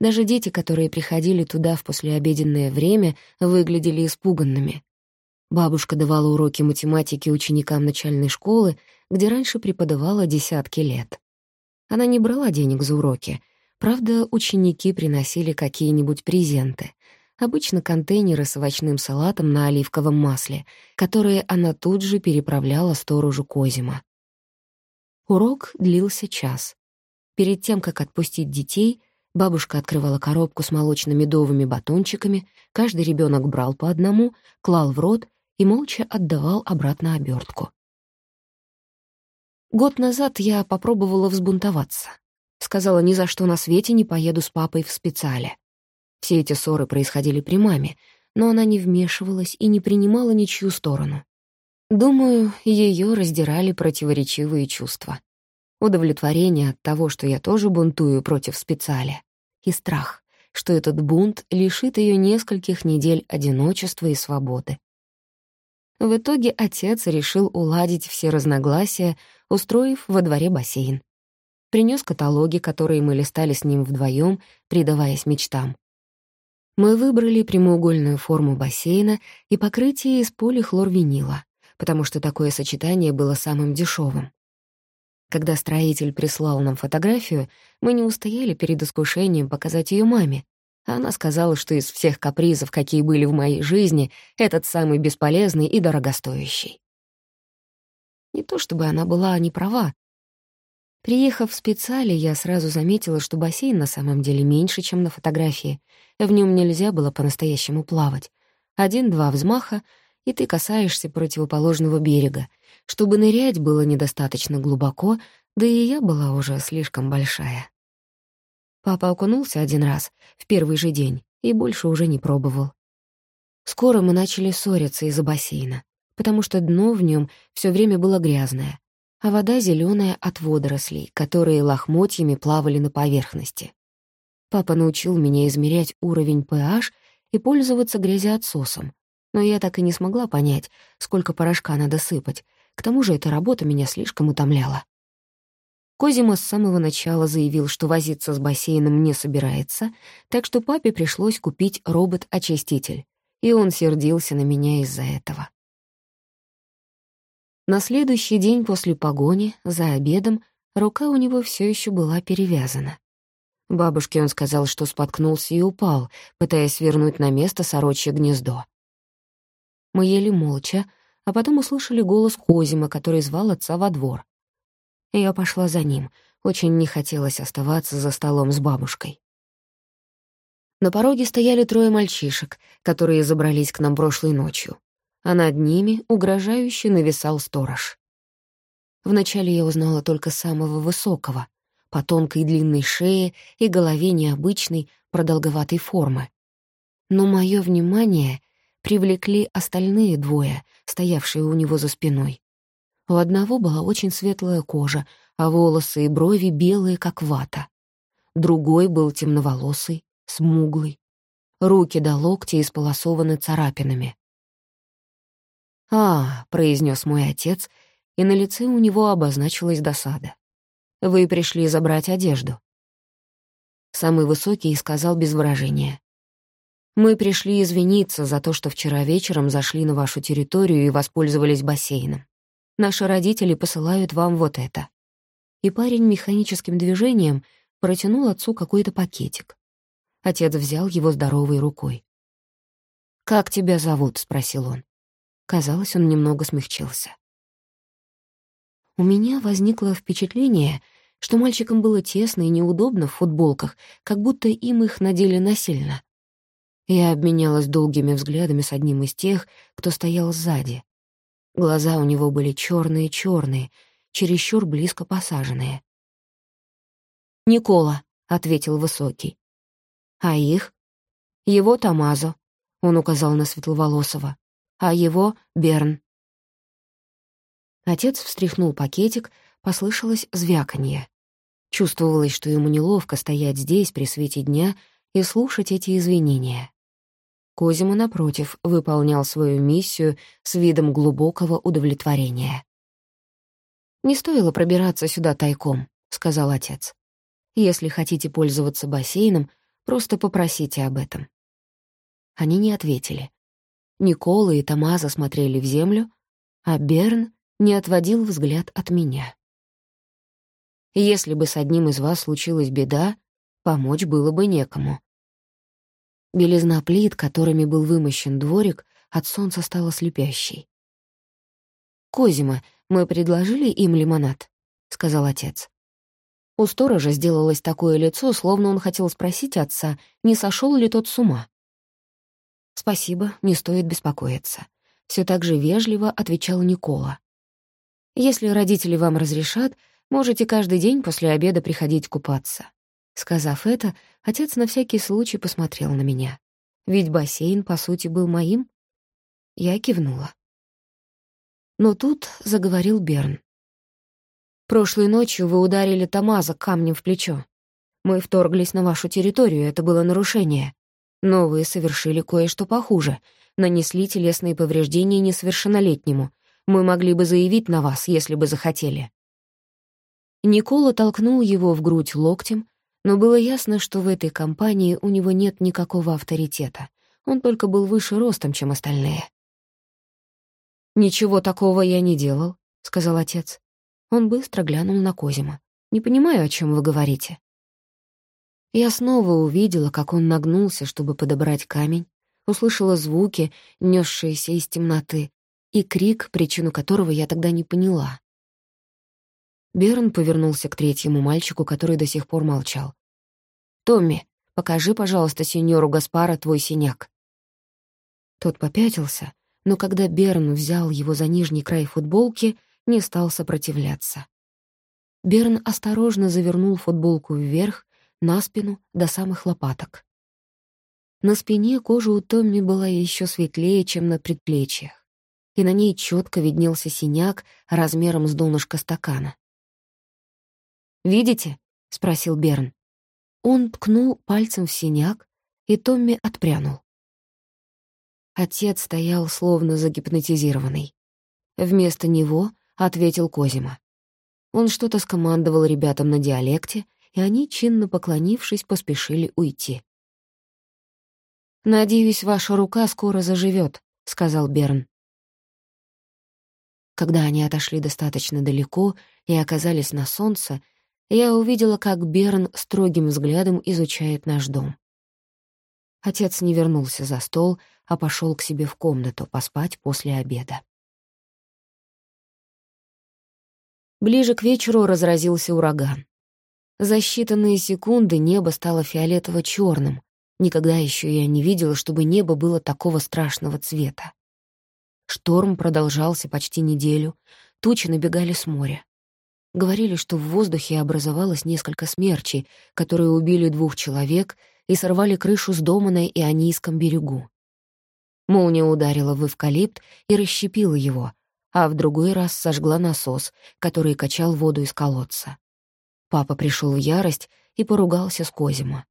Даже дети, которые приходили туда в послеобеденное время, выглядели испуганными. Бабушка давала уроки математики ученикам начальной школы, где раньше преподавала десятки лет. Она не брала денег за уроки. Правда, ученики приносили какие-нибудь презенты. Обычно контейнеры с овощным салатом на оливковом масле, которые она тут же переправляла сторожу Козима. Урок длился час. Перед тем, как отпустить детей, бабушка открывала коробку с молочно-медовыми батончиками, каждый ребенок брал по одному, клал в рот и молча отдавал обратно обертку. Год назад я попробовала взбунтоваться. Сказала, ни за что на свете не поеду с папой в специале. Все эти ссоры происходили при маме, но она не вмешивалась и не принимала ничью сторону. Думаю, ее раздирали противоречивые чувства. Удовлетворение от того, что я тоже бунтую против специали, и страх, что этот бунт лишит ее нескольких недель одиночества и свободы. В итоге отец решил уладить все разногласия, устроив во дворе бассейн. Принес каталоги, которые мы листали с ним вдвоем, предаваясь мечтам. Мы выбрали прямоугольную форму бассейна и покрытие из полихлорвинила, потому что такое сочетание было самым дешевым. Когда строитель прислал нам фотографию, мы не устояли перед искушением показать ее маме. Она сказала, что из всех капризов, какие были в моей жизни, этот самый бесполезный и дорогостоящий. Не то чтобы она была не права. Приехав в специале, я сразу заметила, что бассейн на самом деле меньше, чем на фотографии. В нем нельзя было по-настоящему плавать. Один-два взмаха, и ты касаешься противоположного берега, чтобы нырять было недостаточно глубоко, да и я была уже слишком большая. Папа окунулся один раз, в первый же день, и больше уже не пробовал. Скоро мы начали ссориться из-за бассейна, потому что дно в нем все время было грязное, а вода зеленая от водорослей, которые лохмотьями плавали на поверхности. Папа научил меня измерять уровень pH и пользоваться грязеотсосом, но я так и не смогла понять, сколько порошка надо сыпать, к тому же эта работа меня слишком утомляла. Козима с самого начала заявил, что возиться с бассейном не собирается, так что папе пришлось купить робот-очиститель, и он сердился на меня из-за этого. На следующий день после погони, за обедом, рука у него все еще была перевязана. Бабушке он сказал, что споткнулся и упал, пытаясь вернуть на место сорочье гнездо. Мы ели молча, а потом услышали голос Козима, который звал отца во двор. Я пошла за ним, очень не хотелось оставаться за столом с бабушкой. На пороге стояли трое мальчишек, которые забрались к нам прошлой ночью, а над ними угрожающе нависал сторож. Вначале я узнала только самого высокого, по тонкой длинной шее и голове необычной, продолговатой формы. Но мое внимание привлекли остальные двое, стоявшие у него за спиной. У одного была очень светлая кожа, а волосы и брови белые, как вата. Другой был темноволосый, смуглый. Руки до локтя исполосованы царапинами. «А», — произнес мой отец, и на лице у него обозначилась досада. «Вы пришли забрать одежду». Самый высокий сказал без выражения. Мы пришли извиниться за то, что вчера вечером зашли на вашу территорию и воспользовались бассейном. Наши родители посылают вам вот это». И парень механическим движением протянул отцу какой-то пакетик. Отец взял его здоровой рукой. «Как тебя зовут?» — спросил он. Казалось, он немного смягчился. У меня возникло впечатление, что мальчикам было тесно и неудобно в футболках, как будто им их надели насильно. Я обменялась долгими взглядами с одним из тех, кто стоял сзади. Глаза у него были черные-черные, чересчур близко посаженные. «Никола», — ответил Высокий. «А их?» «Его Тамазо», — он указал на Светловолосого, «а его Берн». Отец встряхнул пакетик, послышалось звяканье. Чувствовалось, что ему неловко стоять здесь при свете дня и слушать эти извинения. Козима, напротив, выполнял свою миссию с видом глубокого удовлетворения. «Не стоило пробираться сюда тайком», — сказал отец. «Если хотите пользоваться бассейном, Просто попросите об этом». Они не ответили. Никола и Тамаза смотрели в землю, а Берн не отводил взгляд от меня. Если бы с одним из вас случилась беда, помочь было бы некому. Белизна плит, которыми был вымощен дворик, от солнца стала слепящей. «Козима, мы предложили им лимонад», — сказал отец. У сторожа сделалось такое лицо, словно он хотел спросить отца, не сошел ли тот с ума. «Спасибо, не стоит беспокоиться», — все так же вежливо отвечал Никола. «Если родители вам разрешат, можете каждый день после обеда приходить купаться». Сказав это, отец на всякий случай посмотрел на меня. Ведь бассейн, по сути, был моим. Я кивнула. Но тут заговорил Берн. Прошлой ночью вы ударили Тамаза камнем в плечо. Мы вторглись на вашу территорию, это было нарушение. Но вы совершили кое-что похуже. Нанесли телесные повреждения несовершеннолетнему. Мы могли бы заявить на вас, если бы захотели». Никола толкнул его в грудь локтем, но было ясно, что в этой компании у него нет никакого авторитета. Он только был выше ростом, чем остальные. «Ничего такого я не делал», — сказал отец. Он быстро глянул на Козима. «Не понимаю, о чем вы говорите». Я снова увидела, как он нагнулся, чтобы подобрать камень, услышала звуки, несшиеся из темноты, и крик, причину которого я тогда не поняла. Берн повернулся к третьему мальчику, который до сих пор молчал. «Томми, покажи, пожалуйста, сеньору Гаспара твой синяк». Тот попятился, но когда Берн взял его за нижний край футболки — не стал сопротивляться. Берн осторожно завернул футболку вверх, на спину, до самых лопаток. На спине кожа у Томми была еще светлее, чем на предплечьях, и на ней четко виднелся синяк размером с донышко стакана. «Видите?» — спросил Берн. Он ткнул пальцем в синяк, и Томми отпрянул. Отец стоял словно загипнотизированный. Вместо него ответил Козима. Он что-то скомандовал ребятам на диалекте, и они, чинно поклонившись, поспешили уйти. «Надеюсь, ваша рука скоро заживет, сказал Берн. Когда они отошли достаточно далеко и оказались на солнце, я увидела, как Берн строгим взглядом изучает наш дом. Отец не вернулся за стол, а пошел к себе в комнату поспать после обеда. Ближе к вечеру разразился ураган. За считанные секунды небо стало фиолетово черным Никогда еще я не видела, чтобы небо было такого страшного цвета. Шторм продолжался почти неделю, тучи набегали с моря. Говорили, что в воздухе образовалось несколько смерчей, которые убили двух человек и сорвали крышу с дома на Ионийском берегу. Молния ударила в эвкалипт и расщепила его, а в другой раз сожгла насос, который качал воду из колодца. Папа пришел в ярость и поругался с Козима.